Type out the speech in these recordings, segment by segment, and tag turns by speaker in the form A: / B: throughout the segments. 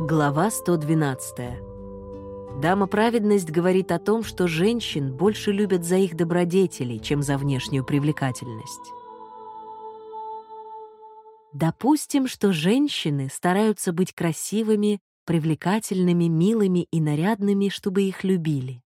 A: Глава 112. Дама праведность говорит о том, что женщин больше любят за их добродетели, чем за внешнюю привлекательность. Допустим, что женщины стараются быть красивыми, привлекательными, милыми и нарядными, чтобы их любили.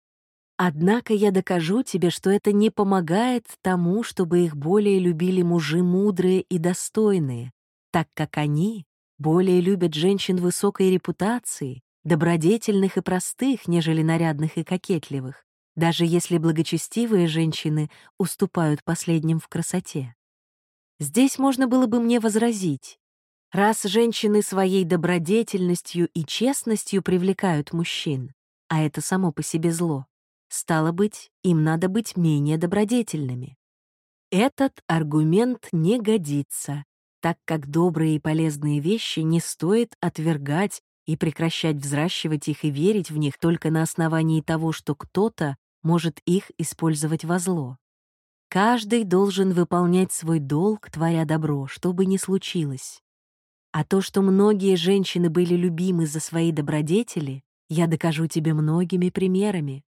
A: Однако я докажу тебе, что это не помогает тому, чтобы их более любили мужи мудрые и достойные, так как они более любят женщин высокой репутации, добродетельных и простых, нежели нарядных и кокетливых, даже если благочестивые женщины уступают последним в красоте. Здесь можно было бы мне возразить. Раз женщины своей добродетельностью и честностью привлекают мужчин, а это само по себе зло, стало быть, им надо быть менее добродетельными. Этот аргумент не годится, так как добрые и полезные вещи не стоит отвергать и прекращать взращивать их и верить в них только на основании того, что кто-то может их использовать во зло. Каждый должен выполнять свой долг, творя добро, что бы ни случилось. А то, что многие женщины были любимы за свои добродетели, я докажу тебе многими примерами.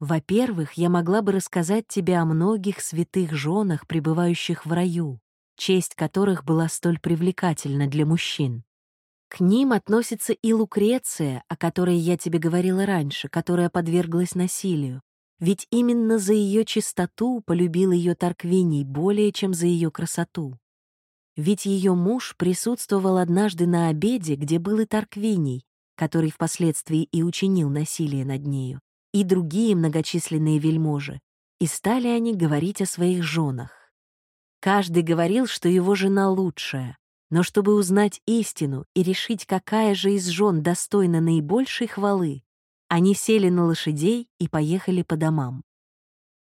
A: Во-первых, я могла бы рассказать тебе о многих святых женах, пребывающих в раю, честь которых была столь привлекательна для мужчин. К ним относится и Лукреция, о которой я тебе говорила раньше, которая подверглась насилию. Ведь именно за ее чистоту полюбил ее Тарквиний более, чем за ее красоту. Ведь ее муж присутствовал однажды на обеде, где был и Тарквиний, который впоследствии и учинил насилие над нею, и другие многочисленные вельможи, и стали они говорить о своих женах. Каждый говорил, что его жена лучшая, но чтобы узнать истину и решить, какая же из жен достойна наибольшей хвалы, они сели на лошадей и поехали по домам.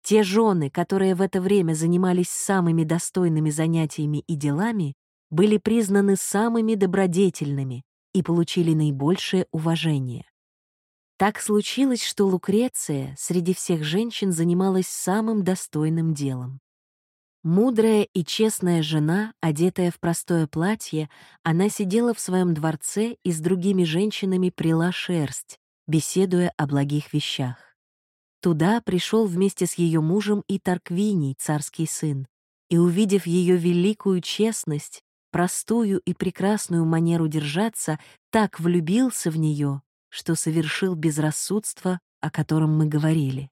A: Те жены, которые в это время занимались самыми достойными занятиями и делами, были признаны самыми добродетельными и получили наибольшее уважение. Так случилось, что Лукреция среди всех женщин занималась самым достойным делом. Мудрая и честная жена, одетая в простое платье, она сидела в своем дворце и с другими женщинами прила шерсть, беседуя о благих вещах. Туда пришел вместе с ее мужем и Тарквиний, царский сын, и, увидев ее великую честность, простую и прекрасную манеру держаться, так влюбился в нее, что совершил безрассудство, о котором мы говорили.